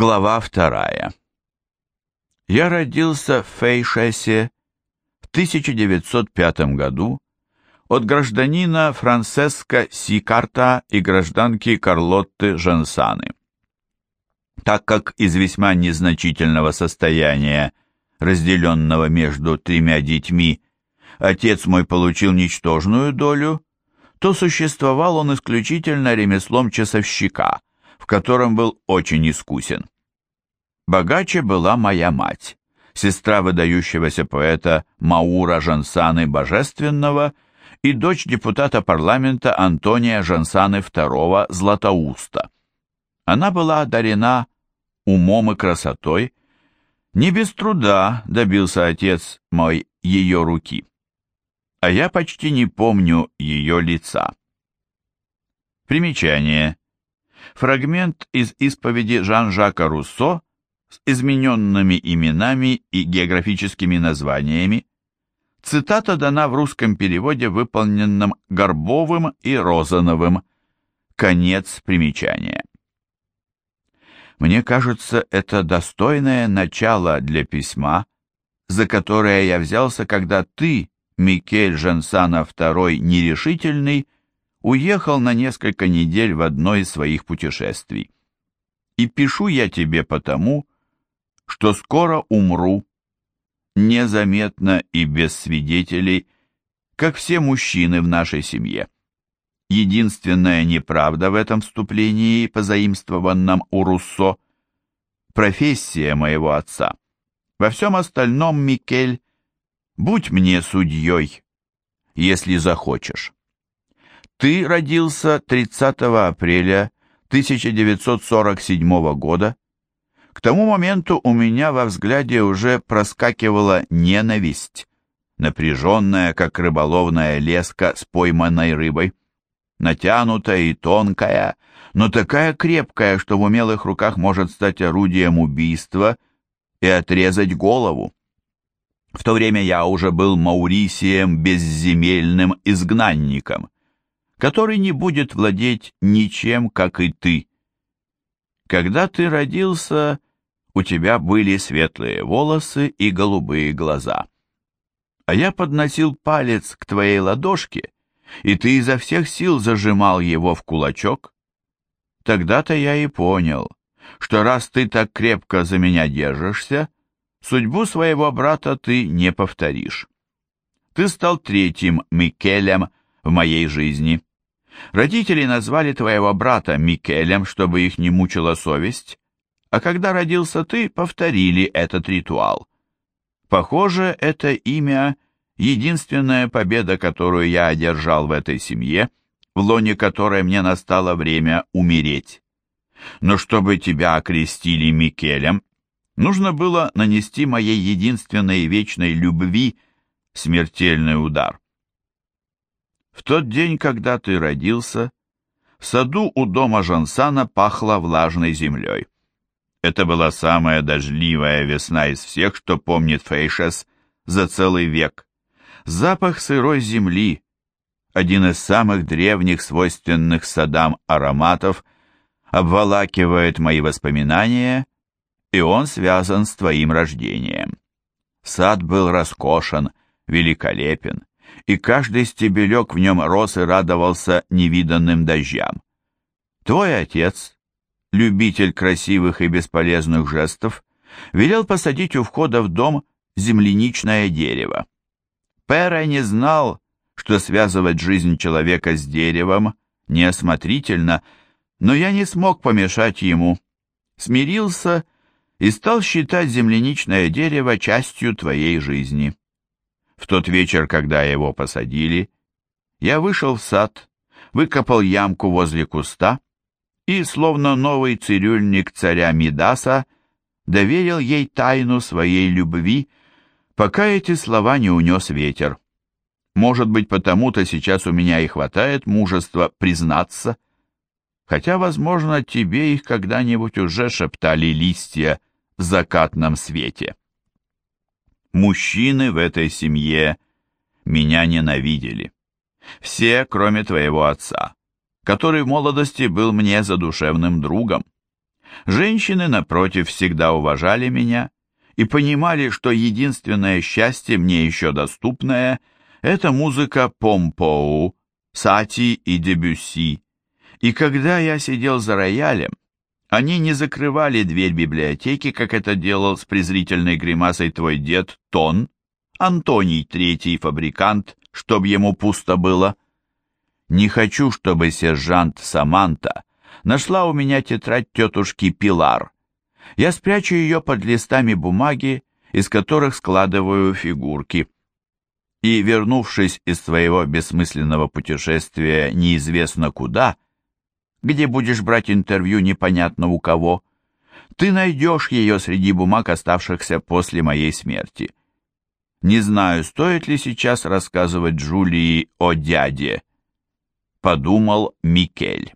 Глава вторая. Я родился в Фейшесе в 1905 году от гражданина Франциско Сикарта и гражданки Карлотты Жансаны. Так как из весьма незначительного состояния, разделенного между тремя детьми, отец мой получил ничтожную долю, то существовал он исключительно ремеслом часовщика – в котором был очень искусен. Богаче была моя мать, сестра выдающегося поэта Маура Жансаны Божественного и дочь депутата парламента Антония Жансаны II Златоуста. Она была одарена умом и красотой, не без труда добился отец мой ее руки, а я почти не помню ее лица. Примечание. Фрагмент из исповеди Жан-Жака Руссо с измененными именами и географическими названиями. Цитата дана в русском переводе, выполненном Горбовым и Розановым. Конец примечания. Мне кажется, это достойное начало для письма, за которое я взялся, когда ты, Микель Жансана II Нерешительный, уехал на несколько недель в одно из своих путешествий. И пишу я тебе потому, что скоро умру, незаметно и без свидетелей, как все мужчины в нашей семье. Единственная неправда в этом вступлении, позаимствованном у Руссо, профессия моего отца. Во всем остальном, Микель, будь мне судьей, если захочешь. Ты родился 30 апреля 1947 года. К тому моменту у меня во взгляде уже проскакивала ненависть, напряженная, как рыболовная леска с пойманной рыбой, натянутая и тонкая, но такая крепкая, что в умелых руках может стать орудием убийства и отрезать голову. В то время я уже был Маурисием безземельным изгнанником который не будет владеть ничем, как и ты. Когда ты родился, у тебя были светлые волосы и голубые глаза. А я подносил палец к твоей ладошке, и ты изо всех сил зажимал его в кулачок. Тогда-то я и понял, что раз ты так крепко за меня держишься, судьбу своего брата ты не повторишь. Ты стал третьим Микелем в моей жизни. Родители назвали твоего брата Микелем, чтобы их не мучила совесть, а когда родился ты, повторили этот ритуал. Похоже, это имя — единственная победа, которую я одержал в этой семье, в лоне которой мне настало время умереть. Но чтобы тебя окрестили Микелем, нужно было нанести моей единственной вечной любви смертельный удар. В тот день, когда ты родился, в саду у дома Жансана пахло влажной землей. Это была самая дождливая весна из всех, что помнит Фейшес за целый век. Запах сырой земли, один из самых древних свойственных садам ароматов, обволакивает мои воспоминания, и он связан с твоим рождением. Сад был роскошен, великолепен и каждый стебелек в нем рос и радовался невиданным дождям. Твой отец, любитель красивых и бесполезных жестов, велел посадить у входа в дом земляничное дерево. Пера не знал, что связывать жизнь человека с деревом неосмотрительно, но я не смог помешать ему. Смирился и стал считать земляничное дерево частью твоей жизни. В тот вечер, когда его посадили, я вышел в сад, выкопал ямку возле куста и, словно новый цирюльник царя Мидаса, доверил ей тайну своей любви, пока эти слова не унес ветер. Может быть, потому-то сейчас у меня и хватает мужества признаться, хотя, возможно, тебе их когда-нибудь уже шептали листья в закатном свете. Мужчины в этой семье меня ненавидели. Все, кроме твоего отца, который в молодости был мне задушевным другом. Женщины, напротив, всегда уважали меня и понимали, что единственное счастье мне еще доступное – это музыка Помпоу, Сати и Дебюсси. И когда я сидел за роялем, они не закрывали дверь библиотеки, как это делал с презрительной гримасой твой дед Тон, Антоний Третий фабрикант, чтоб ему пусто было. Не хочу, чтобы сержант Саманта нашла у меня тетрадь тетушки Пилар. Я спрячу ее под листами бумаги, из которых складываю фигурки. И, вернувшись из своего бессмысленного путешествия неизвестно куда, где будешь брать интервью непонятно у кого, ты найдешь ее среди бумаг, оставшихся после моей смерти. Не знаю, стоит ли сейчас рассказывать Джулии о дяде, подумал Микель.